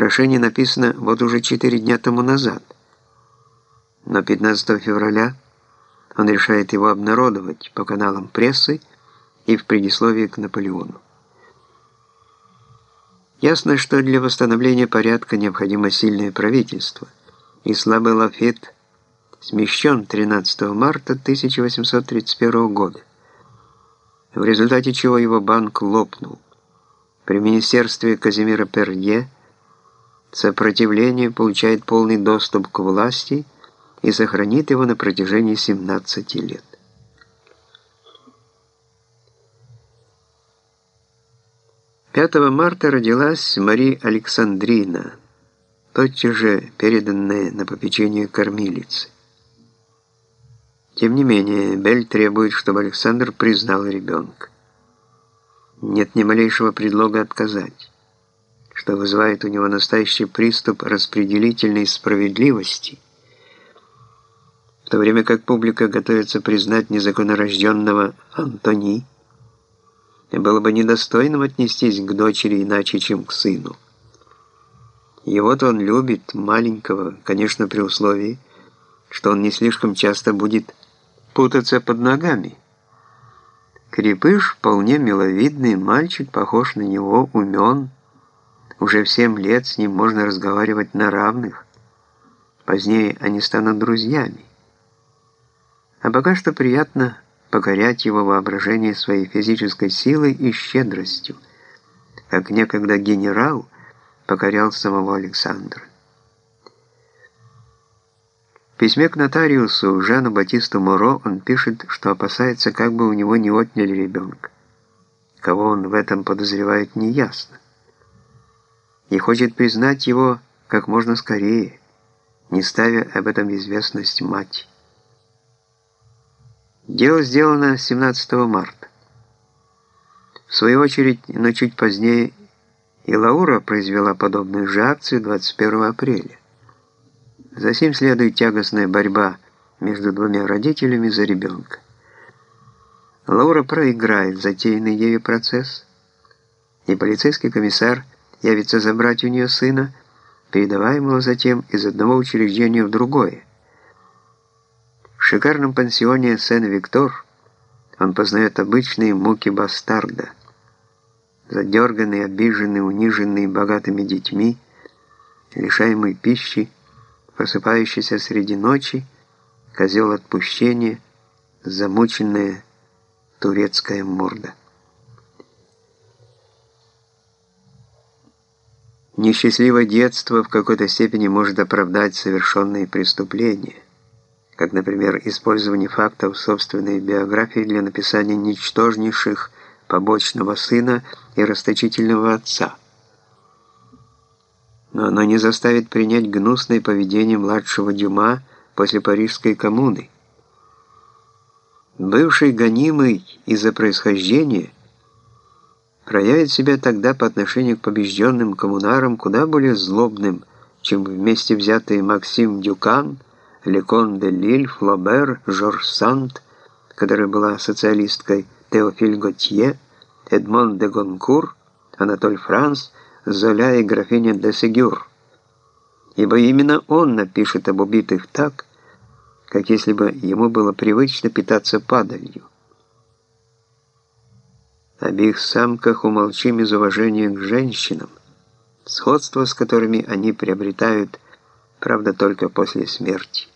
Прошение написано вот уже четыре дня тому назад. Но 15 февраля он решает его обнародовать по каналам прессы и в предисловии к Наполеону. Ясно, что для восстановления порядка необходимо сильное правительство, и слабый Лафит смещен 13 марта 1831 года, в результате чего его банк лопнул. При министерстве Казимира Перье сопротивление получает полный доступ к власти и сохранит его на протяжении 17 лет. Пятого марта родилась Мария Александрина, тотчас же переданная на попечение кормилицы. Тем не менее, Бель требует, чтобы Александр признал ребенка. Нет ни малейшего предлога отказать, что вызывает у него настоящий приступ распределительной справедливости, в то время как публика готовится признать незаконнорожденного Антони, было бы недостойным отнестись к дочери иначе, чем к сыну. Его-то он любит, маленького, конечно, при условии, что он не слишком часто будет путаться под ногами. Крепыш вполне миловидный, мальчик похож на него, умен. Уже в семь лет с ним можно разговаривать на равных. Позднее они станут друзьями. А пока что приятно покорять его воображение своей физической силой и щедростью, как некогда генерал покорял самого Александра. В письме к нотариусу Жану Батисту Моро он пишет, что опасается, как бы у него не отняли ребенка. Кого он в этом подозревает, неясно. И хочет признать его как можно скорее, не ставя об этом известность мать. Дело сделано 17 марта. В свою очередь, но чуть позднее, и Лаура произвела подобную же акцию 21 апреля. Затем следует тягостная борьба между двумя родителями за ребенка. Лаура проиграет затеянный ею процесс, и полицейский комиссар явится забрать у нее сына, передаваемого затем из одного учреждения в другое. В шикарном пансионе Сен-Виктор он познает обычные муки бастарда. Задерганный, обиженный, униженный богатыми детьми, лишаемый пищи, просыпающийся среди ночи, козел отпущения, замученная турецкая морда. Несчастливое детство в какой-то степени может оправдать совершенные преступления – как, например, использование фактов собственной биографии для написания ничтожнейших побочного сына и расточительного отца. Но оно не заставит принять гнусное поведение младшего Дюма после Парижской коммуны. Бывший гонимый из-за происхождения проявит себя тогда по отношению к побежденным коммунарам куда более злобным, чем вместе взятые Максим Дюкан – Лекон де Лиль, Флобер, Жорж Санд, которая была социалисткой, Теофиль Готье, Эдмон де Гонкур, Анатоль Франс, Золя и графиня де Сегюр. Ибо именно он напишет об убитых так, как если бы ему было привычно питаться падалью. Об их самках умолчим из уважения к женщинам, сходство с которыми они приобретают, правда, только после смерти.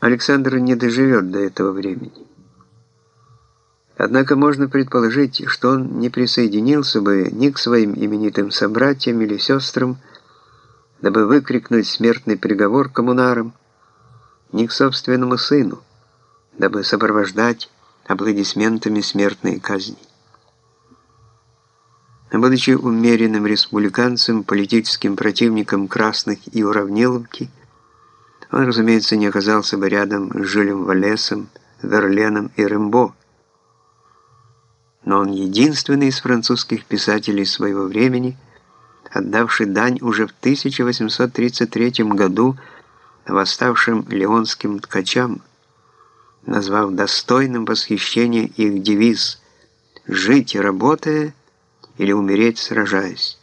Александр не доживет до этого времени. Однако можно предположить, что он не присоединился бы ни к своим именитым собратьям или сестрам, дабы выкрикнуть смертный приговор коммунарам, ни к собственному сыну, дабы сопровождать аплодисментами смертные казни. Будучи умеренным республиканцем, политическим противником красных и уравниловки, он, разумеется, не оказался бы рядом с Жилем Валесом, Верленом и Рембо. Но он единственный из французских писателей своего времени, отдавший дань уже в 1833 году восставшим леонским ткачам, назвав достойным восхищения их девиз «Жить работая или умереть, сражаясь.